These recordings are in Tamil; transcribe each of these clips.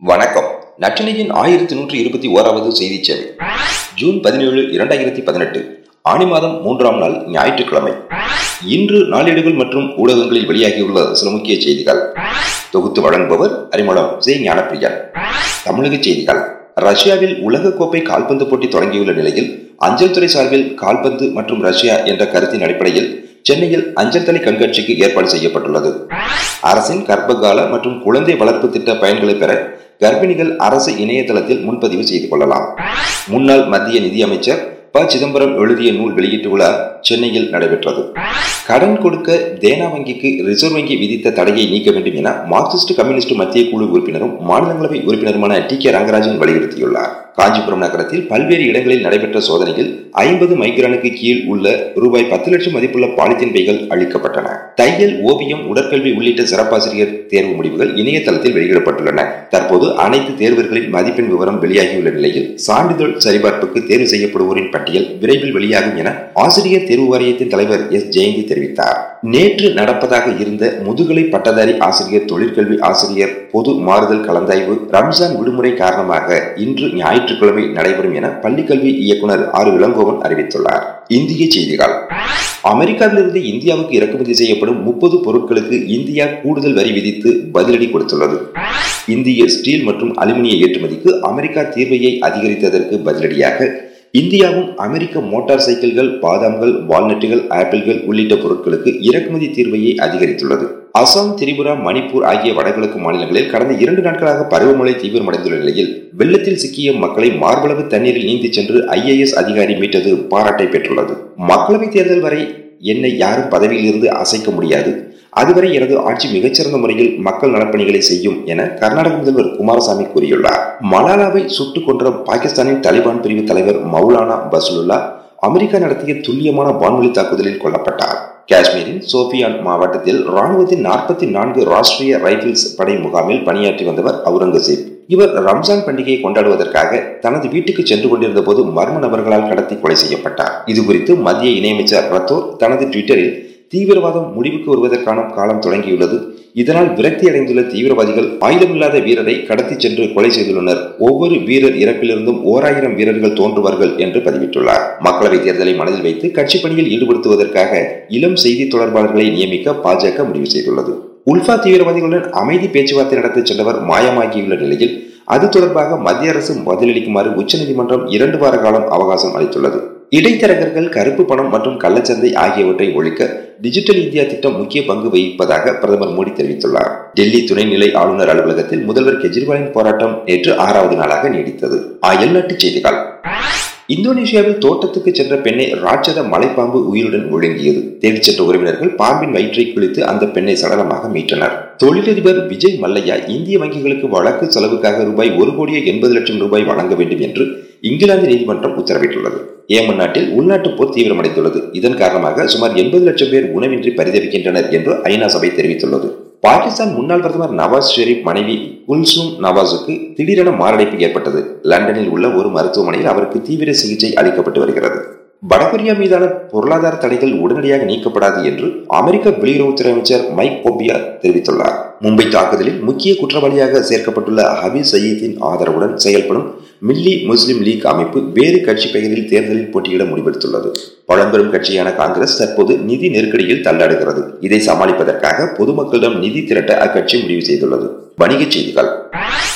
வணக்கம். நச்சினையின் ஆயிரத்தி நூற்றி இருபத்தி ஓராவது செய்தி சேவை. ஜூன் பதினேழு இரண்டாயிரத்தி பதினெட்டு. ஆணி மாதம் மூன்றாம் நாள் ஞாயிற்றுக்கிழமை. இன்று நாளேடுகள் மற்றும் ஊடகங்களில் வெளியாகியுள்ள சில முக்கிய செய்திகள். தொகுத்து வழங்குபவர் அறிமுகம் ஜே ஞானப்பிரியன் தமிழக செய்திகள். ரஷ்யாவில் உலகக்கோப்பை கால்பந்து போட்டி தொடங்கியுள்ள நிலையில் அஞ்சல் துறை சார்பில் கால்பந்து மற்றும் ரஷ்யா என்ற கருத்தின் அடிப்படையில் சென்னையில் அஞ்சல் தலை கண்காட்சிக்கு ஏற்பாடு செய்யப்பட்டுள்ளது. அரசின் கர்ப்பகால மற்றும் குழந்தை வளர்ப்பு திட்ட பயன்களை பெற கர்ப்பிணிகள் அரசு இணையதளத்தில் முன்பதிவு செய்து கொள்ளலாம். முன்னாள் மத்திய நிதியமைச்சர் ப. சிதம்பரம் எழுதிய நூல் வெளியீட்டு விழா சென்னையில் நடைபெற்றது. கடன் கொடுக்க தேனா வங்கிக்கு ரிசர்வ் வங்கி விதித்த தடையை நீக்க வேண்டும் என மார்க்சிஸ்ட் கம்யூனிஸ்ட் மத்திய குழு உறுப்பினரும் மாநிலங்களவை உறுப்பினருமான டி கே ரங்கராஜன் வலியுறுத்தியுள்ளார். காஞ்சிபுரம் நகரத்தில் பல்வேறு இடங்களில் நடைபெற்ற சோதனையில் ஐம்பது மைக்ரானுக்கு கீழ் உள்ள ரூபாய் பத்து லட்சம் மதிப்புள்ள பாலித்தீன் பைகள் அளிக்கப்பட்டன தையல் ஓவியம் உடற்கல்வி உள்ளிட்ட சிறப்பாசிரியர் தேர்வு முடிவுகள் இணையதளத்தில் வெளியிடப்பட்டுள்ளன. தற்போது அனைத்து தேர்வர்களின் மதிப்பெண் விவரம் வெளியாகியுள்ள நிலையில் சான்றிதழ் சரிபார்ப்புக்கு தேர்வு செய்யப்படுவோரின் பட்டியல் விரைவில் வெளியாகும் என ஆசிரியர் தேர்வு வாரியத்தின் தலைவர் எஸ். ஜெயந்தி தெரிவித்தார். நேற்று நடப்பதாக இருந்த முதுகலை பட்டதாரி ஆசிரியர் தொழிற்கல்வி ஆசிரியர் பொது மாறுதல் கலந்தாய்வு ரம்ஜான் விடுமுறை காரணமாக இன்று ஞாயிற்றுக்கிழமை நடைபெறும் என பள்ளிக்கல்வி இயக்குநர் ஆறு இளங்கோவன் அறிவித்துள்ளார். இந்திய செய்திகள். அமெரிக்காவிலிருந்து இந்தியாவுக்கு இறக்குமதி செய்யப்படும் முப்பது பொருட்களுக்கு இந்தியா கூடுதல் வரி விதித்து பதிலடி கொடுத்துள்ளது. இந்திய ஸ்டீல் மற்றும் அலுமினிய ஏற்றுமதிக்கு அமெரிக்கா தீர்வையை அதிகரித்ததற்கு பதிலடியாக இந்தியாவும் அமெரிக்க மோட்டார் சைக்கிள்கள் பாதாம்கள் வால்நட்டுகள் ஆப்பிள்கள் உள்ளிட்ட பொருட்களுக்கு இறக்குமதி தீர்வையை அதிகரித்துள்ளது. அசாம் திரிபுரா மணிப்பூர் ஆகிய வடகிழக்கு மாநிலங்களில் கடந்த இரண்டு நாட்களாக பருவமழை தீவிரமடைந்துள்ள நிலையில் வெள்ளத்தில் சிக்கிய மக்களை மார்பளவு தண்ணீரில் நீந்தி சென்று ஐஏஎஸ் அதிகாரி மீட்டது பாராட்டை பெற்றுள்ளது. மக்களவைத் தேர்தல் வரை என்னை யாரும் பதவியில் இருந்து அசைக்க முடியாது. அதுவரை எனது ஆட்சி மிகச்சிறந்த முறையில் மக்கள் நலப்பணிகளை செய்யும் என கர்நாடக முதல்வர் குமாரசாமி கூறியுள்ளார். மலாலாவை சுட்டுக் கொன்ற பாகிஸ்தானின் தலிபான் பிரிவு தலைவர் மௌலானா பசுலுல்லா அமெரிக்கா நடத்திய துல்லியமான வான்வழி தாக்குதலில் கொல்லப்பட்டார். காஷ்மீரின் சோபியான் மாவட்டத்தில் ராணுவத்தின் நாற்பத்தி நான்கு ராஷ்டிரிய ரைபிள்ஸ் படை முகாமில் பணியாற்றி வந்தவர் அவுரங்கசீப். இவர் ரம்ஜான் பண்டிகையை கொண்டாடுவதற்காக தனது வீட்டுக்கு சென்று கொண்டிருந்த போது மர்ம நபர்களால் கடத்தி கொலை செய்யப்பட்டார். இது குறித்து மத்திய இணையமைச்சர் ரத்தோர் தனது ட்விட்டரில் தீவிரவாதம் முடிவுக்கு வருவதற்கான காலம் தொடங்கியுள்ளது. இதனால் விரக்தி அடைந்துள்ள தீவிரவாதிகள் ஆயுதமில்லாத வீரரை கடத்தி சென்று கொலை செய்துள்ளனர். ஒவ்வொரு வீரர் இறப்பிலிருந்தும் ஓராயிரம் வீரர்கள் தோன்றுவார்கள் என்று பதிவிட்டுள்ளார். மக்களவைத் தேர்தலை மனதில் வைத்து கட்சி பணியில் ஈடுபடுத்துவதற்காக இளம் செய்தி தொடர்பாளர்களை நியமிக்க பாஜக முடிவு செய்துள்ளது. உல்ஃபா தீவிரவாதிகளுடன் அமைதி பேச்சுவார்த்தை நடத்தி சென்றவர் மாயமாகியுள்ள நிலையில் அது தொடர்பாக மத்திய அரசு பதிலளிக்குமாறு உச்சநீதிமன்றம் இரண்டு வார காலம் அவகாசம் அளித்துள்ளது. இடைத்தரகர்கள் கருப்பு பணம் மற்றும் கள்ளச்சந்தை ஆகியவற்றை ஒழிக்க டிஜிட்டல் இந்தியா திட்டம் முக்கிய பங்கு வகிப்பதாக பிரதமர் மோடி தெரிவித்துள்ளார். டெல்லி துணைநிலை ஆளுநர் அலுவலகத்தில் முதல்வர் கெஜ்ரிவாலின் போராட்டம் நேற்று ஆறாவது நாளாக நீடித்தது. அயல்நாட்டு செய்திகள். இந்தோனேஷியாவில் தோட்டத்துக்கு சென்ற பெண்ணை ராட்சத மலைப்பாம்பு உயிருடன் ஒழுங்கியது. தேடிச் சென்ற உறவினர்கள் பாம்பின் வயிற்றை குளித்து அந்த பெண்ணை சடலமாக மீட்டனர் தொழிலதிபர் விஜய் மல்லையா இந்திய வங்கிகளுக்கு வழக்கு செலவுக்காக ரூபாய் ஒரு கோடியே எண்பது லட்சம் ரூபாய் வழங்க வேண்டும் என்று இங்கிலாந்து நீதிமன்றம் உத்தரவிட்டுள்ளது. ஏமன் நாட்டில் உள்நாட்டு போர் தீவிரமடைந்துள்ளது. இதன் காரணமாக சுமார் எண்பது லட்சம் பேர் உணவின்றி பரிதவிக்கின்றனர் என்று ஐநா சபை தெரிவித்துள்ளது. பாகிஸ்தான் முன்னாள் பிரதமர் நவாஸ் ஷெரீப் மனைவி குல்சூம் நவாஸுக்கு திடீரென மாரடைப்பு ஏற்பட்டது. லண்டனில் உள்ள ஒரு மருத்துவமனையில் அவருக்கு தீவிர சிகிச்சை அளிக்கப்பட்டு வருகிறது. வடகொரியா மீதான பொருளாதார தடைகள் உடனடியாக நீக்கப்படாது என்று அமெரிக்க வெளியுறவுத்துறை அமைச்சர் மைக் பொம்பியா தெரிவித்துள்ளார். மும்பை தாக்குதலில் முக்கிய குற்றவாளியாக சேர்க்கப்பட்டுள்ள ஹபீஸ் சயீத்தின் ஆதரவுடன் செயல்படும் மில்லி முஸ்லிம் லீக் அமைப்பு வேறு கட்சி பெயரில் தேர்தலில் போட்டியிட முடிவெடுத்துள்ளது. பழம்பெரும் கட்சியான காங்கிரஸ் தற்போது நிதி நெருக்கடியில் தள்ளாடுகிறது. இதை சமாளிப்பதற்காக பொதுமக்களிடம் நிதி திரட்ட அக்கட்சி முடிவு செய்துள்ளது. வணிகச் செய்திகள்.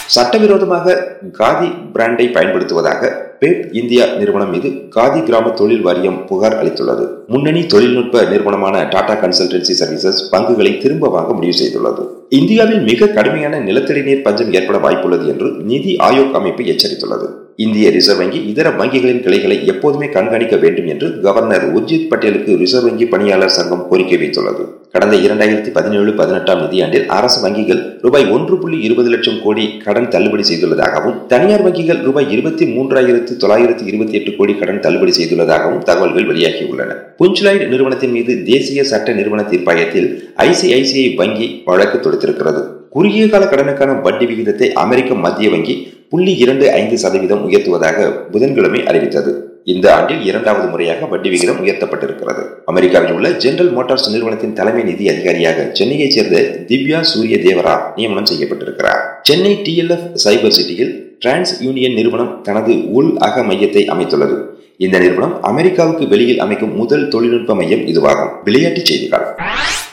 சட்டவிரோதமாக காதி பிராண்டை பயன்படுத்துவதாக பேப் இந்தியா நிறுவனம் மீது காதி கிராம தொழில் வாரியம் புகார் அளித்துள்ளது. முன்னணி தொழில்நுட்ப நிறுவனமான டாடா கன்சல்டன்சி சர்வீசஸ் பங்குகளை திரும்ப வாங்க முடிவு செய்துள்ளது. இந்தியாவில் மிக கடுமையான நிலத்தடி நீர் பஞ்சம் ஏற்பட வாய்ப்புள்ளது என்று நிதி ஆயோக் அமைப்பு எச்சரித்துள்ளது. இந்திய ரிசர்வ் வங்கி இதர வங்கிகளின் கிளைகளை எப்போதுமே கண்காணிக்க வேண்டும் என்று கவர்னர் உர்ஜித் பட்டேலுக்கு ரிசர்வ் வங்கி பணியாளர் சங்கம் கோரிக்கை வைத்துள்ளது. கடந்த இரண்டாயிரத்தி பதினேழு பதினெட்டாம் நிதியாண்டில் அரசு வங்கிகள் ரூபாய் ஒன்று புள்ளி இருபது லட்சம் கோடி கடன் தள்ளுபடி செய்துள்ளதாகவும் தனியார் வங்கிகள் ரூபாய் இருபத்தி மூன்றாயிரத்து தொள்ளாயிரத்து இருபத்தி எட்டு கோடி கடன் தள்ளுபடி செய்துள்ளதாகவும் தகவல்கள் வெளியாகியுள்ளன. புஞ்ச்லைட் நிறுவனத்தின் மீது தேசிய சட்ட நிறுவன தீர்ப்பாயத்தில் ஐசிஐசிஐ வங்கி வழக்கு தொடுத்திருக்கிறது. குறுகிய கால கடனுக்கான வட்டி விகிதத்தை அமெரிக்க மத்திய வங்கி புள்ளி இரண்டு ஐந்து சதவீதம் உயர்த்துவதாக புதன்கிழமை அறிவித்தது. இந்த ஆண்டில் இரண்டாவது முறையாக வட்டி விகிதம் உயர்த்தப்பட்டிருக்கிறது. அமெரிக்காவில் உள்ள ஜெனரல் மோட்டார்ஸ் நிறுவனத்தின் தலைமை நிதி அதிகாரியாக சென்னையைச் சேர்ந்த திவ்யா சூரிய தேவரா நியமனம் செய்யப்பட்டிருக்கிறார். சென்னை டிஎல்எஃப் சைபர் சிட்டியில் டிரான்ஸ் யூனியன் நிறுவனம் தனது உள் அக மையத்தை அமைத்துள்ளது. இந்த நிறுவனம் அமெரிக்காவுக்கு வெளியில் அமைக்கும் முதல் தொழில்நுட்ப மையம் இதுவாகும். விளையாட்டுச் செய்திகள்.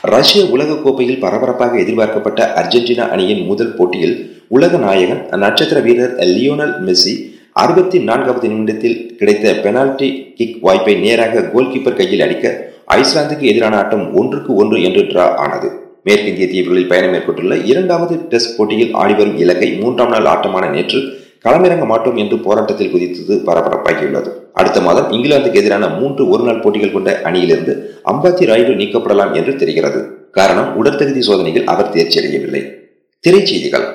ரஷ்ய உலக கோப்பையில் பரபரப்பாக எதிர்பார்க்கப்பட்ட அர்ஜென்டினா அணியின் முதல் போட்டியில் உலக நாயகன் நட்சத்திர வீரர் லியோனல் மெஸ்ஸி அறுபத்தி நான்காவது நிமிடத்தில் கிடைத்த பெனால்டி கிக் வாய்ப்பை நேராக கோல்கீப்பர் கையில் அடிக்க ஐஸ்லாந்துக்கு எதிரான ஆட்டம் ஒன்றுக்கு ஒன்று என்று டிரா ஆனது. மேற்கிந்திய தீவுகளில் பயணம் மேற்கொண்டுள்ள இரண்டாவது டெஸ்ட் போட்டியில் ஆடிவரும் இலங்கை மூன்றாம் நாள் ஆட்டமான நேற்று களமிறங்க மாட்டோம் என்று போராட்டத்தில் குதித்தது பரபரப்பாகியுள்ளது. அடுத்த மாதம் இங்கிலாந்துக்கு எதிரான மூன்று ஒருநாள் போட்டிகள் கொண்ட அணியிலிருந்து அம்பாத்தி ராயுடு நீக்கப்படலாம் என்று தெரிகிறது. காரணம் உடற்தகுதி சோதனையில் அவர் தேர்ச்சி அடையவில்லை. திரைச்செய்திகள்.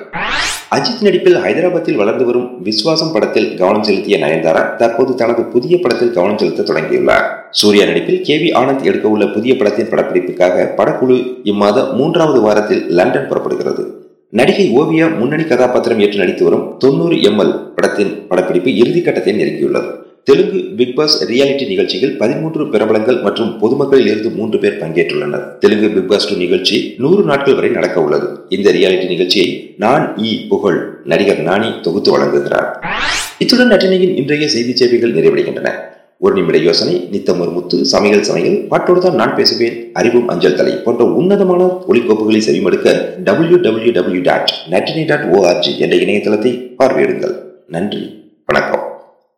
அஜித் நடிப்பில் ஹைதராபாத்தில் வளர்ந்து வரும் விஸ்வாசம் படத்தில் கவனம் செலுத்திய நயன்தாரா தற்போது தனது புதிய படத்தில் கவனம் செலுத்த தொடங்கியுள்ளார். சூர்யா நடிப்பில் கே வி ஆனந்த் எடுக்க உள்ள புதிய படத்தின் படப்பிடிப்புக்காக படக்குழு இம்மாத மூன்றாவது வாரத்தில் லண்டன் புறப்படுகிறது. நடிகை ஓவியா முன்னணி கதாபாத்திரம் ஏற்று நடித்து வரும் தொண்ணூறு எம்எல் படத்தின் படப்பிடிப்பு இறுதிக்கட்டத்தை நெருங்கியுள்ளது. தெலுங்கு பிக் பாஸ் ரியாலிட்டி நிகழ்ச்சியில் பதிமூன்று பிரபலங்கள் மற்றும் பொதுமக்களில் இருந்து மூன்று பேர் பங்கேற்றுள்ளனர். தெலுங்கு பிக் பாஸ் டூ நிகழ்ச்சி நூறு நாட்கள் வரை நடக்க உள்ளது. இந்த ரியாலிட்டி நிகழ்ச்சியை நான் இ. புகழ் நடிகர் நானி தொகுத்து வழங்குகிறார். இத்துடன் நட்டினையின் இன்றைய செய்தி சேவைகள் நிறைவடைகின்றன. ஒரு நிமிட யோசனை நித்தம் ஒரு முத்து சமையல் சமையல். பாட்டோடு தான் நான் பேசுவேன். அறிவும் அஞ்சல் தலை போன்ற உன்னதமான ஒளிக்கோப்புகளை செவிமடுக்க டபிள்யூ டபிள்யூ டபிள்யூ டாட் நட்டினி டாட் ஓஆர்ஜி என்ற இணையதளத்தை பார்வையிடுங்கள். நன்றி வணக்கம்.